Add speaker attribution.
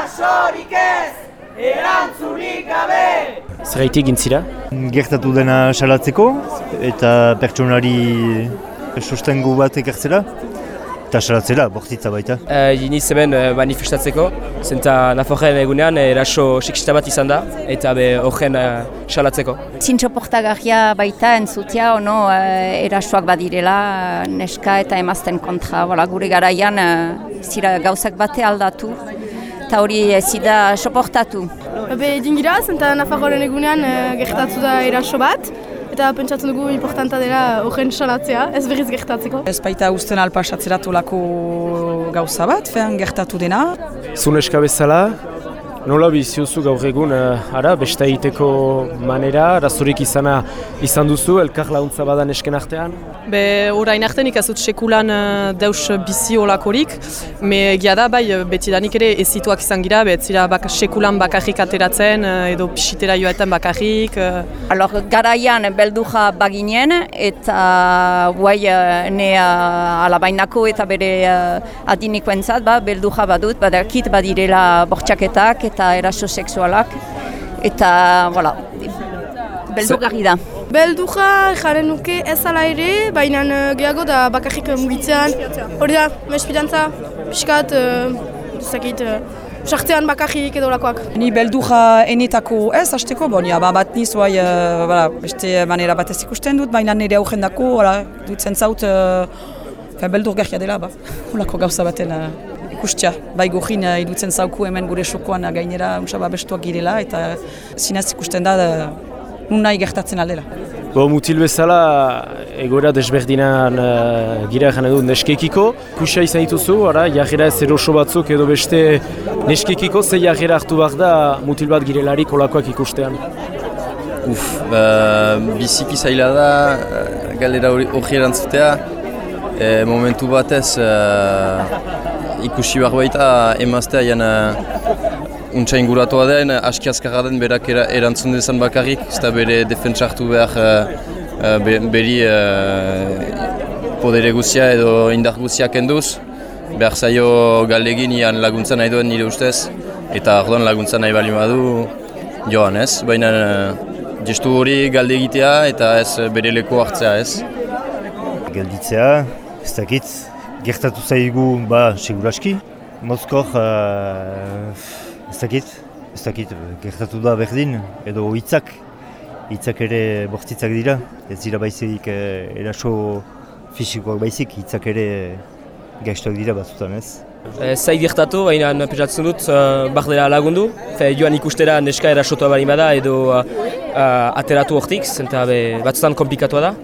Speaker 1: Erasorik ez, erantzunik gabe!
Speaker 2: Zeraitik gintzira?
Speaker 3: Gertatu dena salatzeko eta pertsonari sustengu bat ekartzera. Eta salatzera, bortitza baita.
Speaker 2: Uh, Iniz hemen uh, manifestatzeko, zenta naforren egunean eraso siksista bat izan da, eta be horren uh, salatzeko.
Speaker 4: Zintxoportagarria baita entzutia, ono, uh, erasoak badirela, neska eta emazten kontra. Bola, gure garaian, uh, zira gauzak bate aldatu, eta hori ez da soportatu.
Speaker 5: Be, dingira, zenta nafarroren egunean uh, gertatu da eraso bat, eta pentsatzen dugu importanta dela horren salatzea, ez berriz gertatzeko.
Speaker 6: Ez baita usten alpasatzeratu lako gauza bat, fean gertatu dena.
Speaker 2: Zuneska bezala, Nola biziozu gaur egun, uh, ara, besta egiteko manera, razorik izana izan duzu, elkar launtza badan esken artean?
Speaker 7: Be, orain artean ikazut sekulan uh, deus bizi olakorik, me egia da, bai, betidanik ere ezituak izan gira, bet zira bak, sekulan bakarrik ateratzen, uh, edo pisitera joetan bakarrik. Uh.
Speaker 4: Alor, garaian belduja baginen, eta guai uh, ne uh, alabainako eta bere uh, adinikoentzat, ba, belduja badut, badakit badirela bortxaketak, eta eraso sexualak eta voilà beldugarri da
Speaker 5: Belduja jaren nuke ez ala ere, baina uh, gehiago da bakarrik mugitzean. Hori da, mespidantza, piskat, uh, zakit, uh, sartzean bakarrik edo lakoak.
Speaker 6: Ni belduja enetako ez, hasteko, bon, ja, ba, bat niz, bai, uh, bala, beste manera bat ez ikusten dut, baina nire augen dako, dutzen zaut, uh, beldur garria dela, ba, holako gauza baten. Uh, ikustia, bai gogin uh, idutzen zauku hemen gure sokoan uh, gainera unsaba bestuak girela eta zinaz ikusten da uh, nun nahi gertatzen aldela.
Speaker 2: Bo, mutil bezala, egoera desberdinan uh, gira egin edu neskekiko. Kusa izan dituzu, ara, jarrera ez eroso batzuk edo beste neskekiko, ze jarrera hartu behar da mutil bat girelari kolakoak ikustean.
Speaker 8: Uf, ba, biziki zaila da, galera hori erantzutea. E, momentu batez, ikusi behar baita emaztea jan uh, untsa inguratua den, aski azkarra den berak erantzun dezan bakarrik, ez da bere defentsa hartu behar uh, beri uh, podere guzia edo indar guzia kenduz. Behar zaio galdegin ian laguntza nahi duen nire ustez, eta ardoan laguntza nahi bali badu joan ez, baina uh, gestu hori galde egitea eta ez bere leko hartzea ez.
Speaker 3: Galditzea, ez dakit, gertatu zaigu, ba, seguraski. Mozkor, uh, ez dakit, ez dakit, gertatu da berdin, edo hitzak, hitzak ere bortitzak dira. Ez dira baizik uh, eraso fisikoak baizik, hitzak ere gaiztuak dira batzutan ez.
Speaker 2: E, zai gertatu, baina pesatzen dut, uh, bardera lagundu. Fe, joan ikustera neska erasotua bari bada edo uh, uh, ateratu hortik, zenta batzutan komplikatua da.